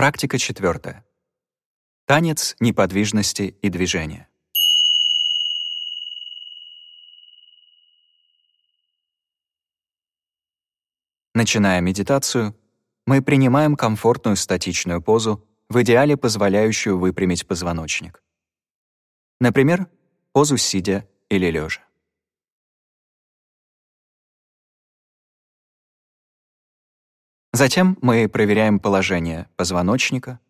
Практика четвертая. Танец неподвижности и движения. Начиная медитацию, мы принимаем комфортную статичную позу, в идеале позволяющую выпрямить позвоночник. Например, позу сидя или лежа. Затем мы проверяем положение позвоночника,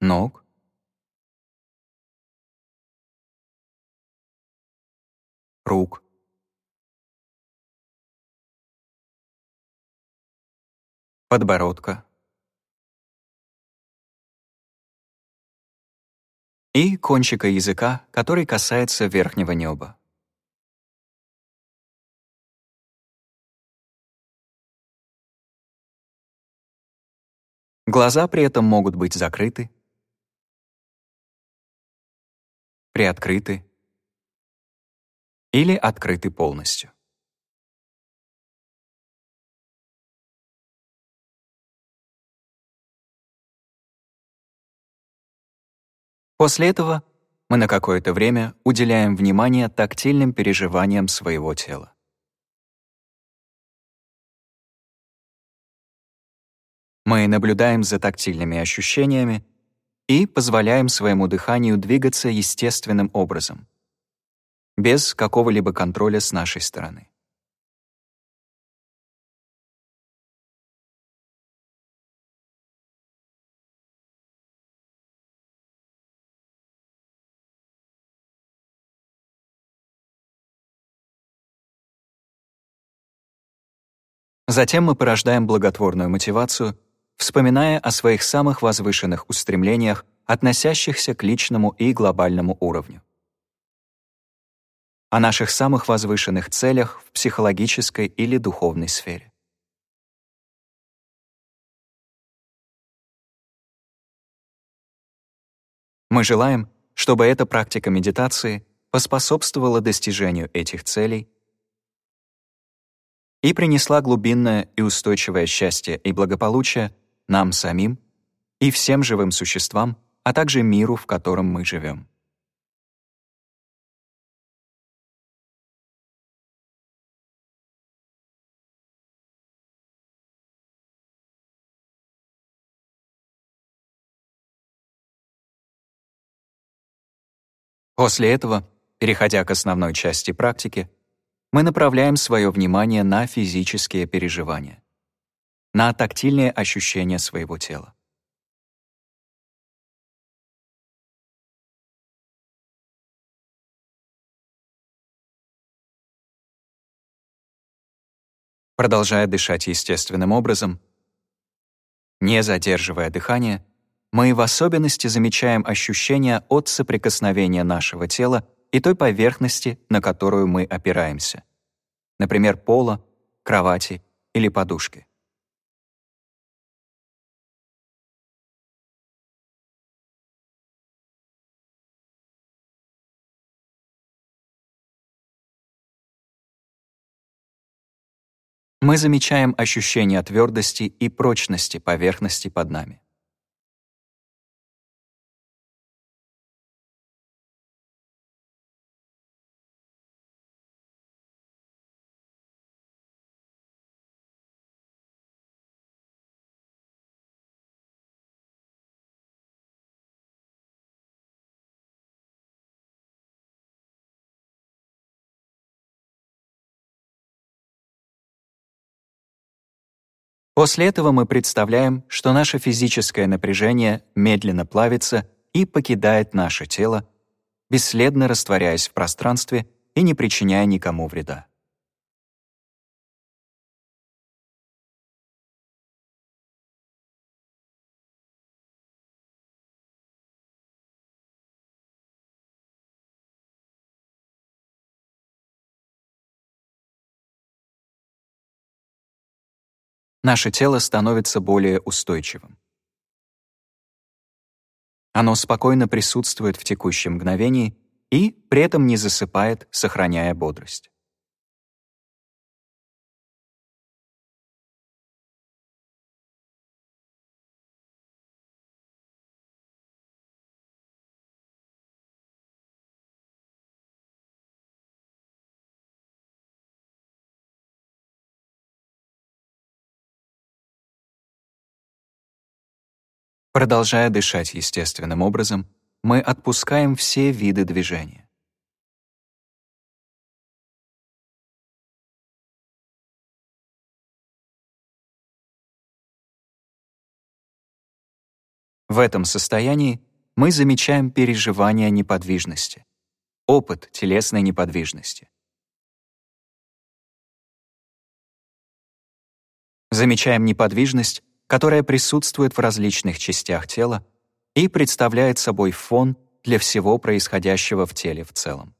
ног, рук, подбородка. И кончика языка, который касается верхнего неба. Глаза при этом могут быть закрыты, приоткрыты или открыты полностью. После этого мы на какое-то время уделяем внимание тактильным переживаниям своего тела. Мы наблюдаем за тактильными ощущениями и позволяем своему дыханию двигаться естественным образом, без какого-либо контроля с нашей стороны. Затем мы порождаем благотворную мотивацию, вспоминая о своих самых возвышенных устремлениях, относящихся к личному и глобальному уровню. О наших самых возвышенных целях в психологической или духовной сфере. Мы желаем, чтобы эта практика медитации поспособствовала достижению этих целей и принесла глубинное и устойчивое счастье и благополучие нам самим и всем живым существам, а также миру, в котором мы живем. После этого, переходя к основной части практики, мы направляем свое внимание на физические переживания, на тактильные ощущения своего тела. Продолжая дышать естественным образом, не задерживая дыхание, мы в особенности замечаем ощущения от соприкосновения нашего тела и той поверхности, на которую мы опираемся. Например, пола, кровати или подушки. Мы замечаем ощущение твердости и прочности поверхности под нами. После этого мы представляем, что наше физическое напряжение медленно плавится и покидает наше тело, бесследно растворяясь в пространстве и не причиняя никому вреда. Наше тело становится более устойчивым. Оно спокойно присутствует в текущем мгновении и при этом не засыпает, сохраняя бодрость. Продолжая дышать естественным образом, мы отпускаем все виды движения. В этом состоянии мы замечаем переживание неподвижности, опыт телесной неподвижности. Замечаем неподвижность, которая присутствует в различных частях тела и представляет собой фон для всего происходящего в теле в целом.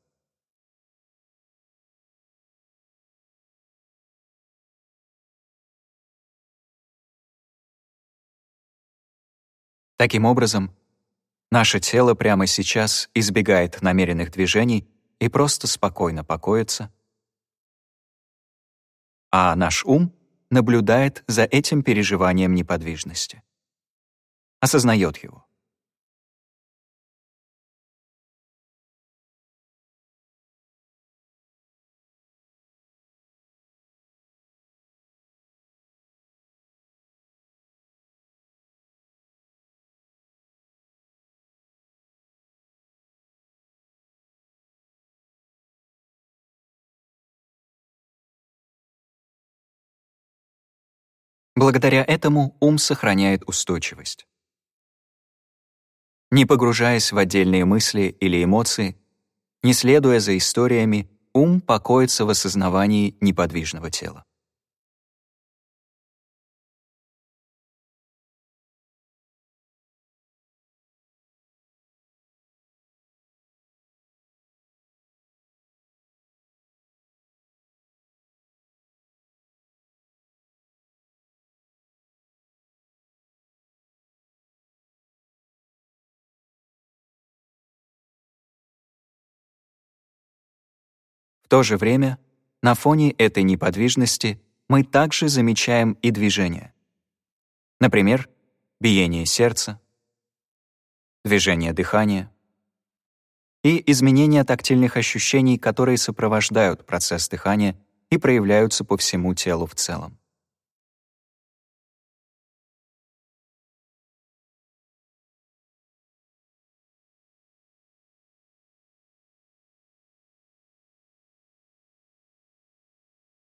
Таким образом, наше тело прямо сейчас избегает намеренных движений и просто спокойно покоится, а наш ум наблюдает за этим переживанием неподвижности, осознает его. Благодаря этому ум сохраняет устойчивость. Не погружаясь в отдельные мысли или эмоции, не следуя за историями, ум покоится в осознавании неподвижного тела. То же время, на фоне этой неподвижности мы также замечаем и движение. Например, биение сердца, движение дыхания и изменения тактильных ощущений, которые сопровождают процесс дыхания и проявляются по всему телу в целом.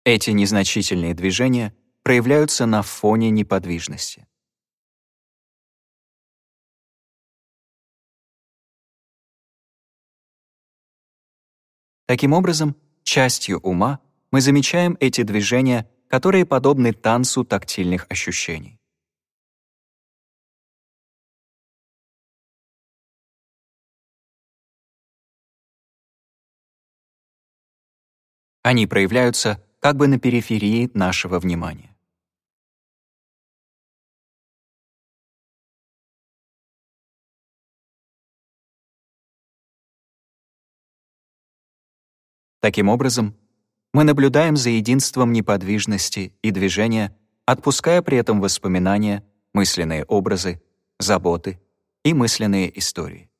Эти незначительные движения проявляются на фоне неподвижности. Таким образом, частью ума мы замечаем эти движения, которые подобны танцу тактильных ощущений. Они проявляются как бы на периферии нашего внимания. Таким образом, мы наблюдаем за единством неподвижности и движения, отпуская при этом воспоминания, мысленные образы, заботы и мысленные истории.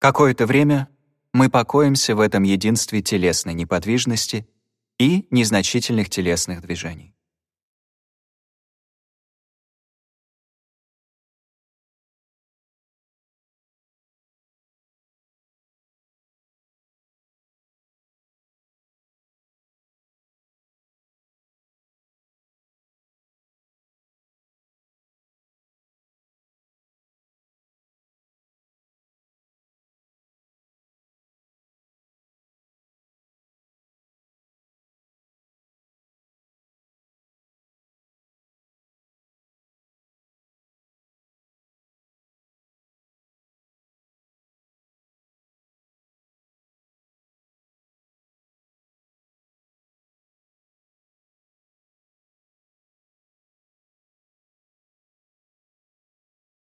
Какое-то время мы покоимся в этом единстве телесной неподвижности и незначительных телесных движений.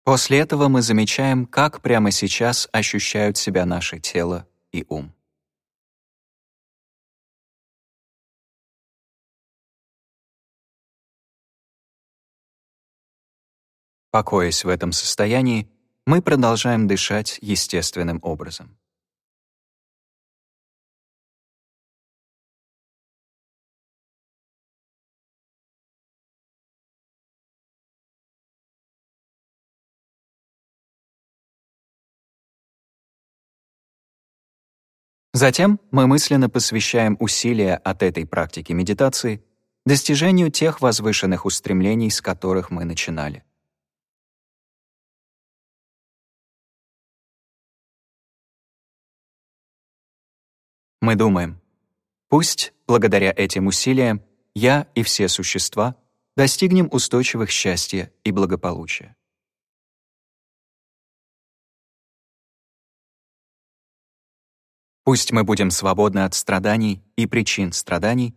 После этого мы замечаем, как прямо сейчас ощущают себя наше тело и ум. Покоясь в этом состоянии, мы продолжаем дышать естественным образом. Затем мы мысленно посвящаем усилия от этой практики медитации достижению тех возвышенных устремлений, с которых мы начинали. Мы думаем, пусть благодаря этим усилиям я и все существа достигнем устойчивых счастья и благополучия. Пусть мы будем свободны от страданий и причин страданий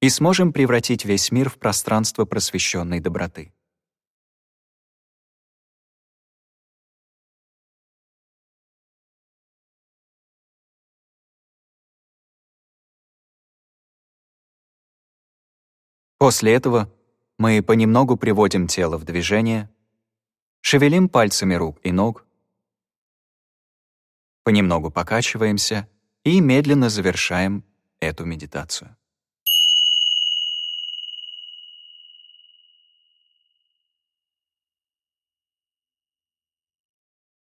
и сможем превратить весь мир в пространство просвещенной доброты. После этого мы понемногу приводим тело в движение, шевелим пальцами рук и ног, понемногу покачиваемся и медленно завершаем эту медитацию.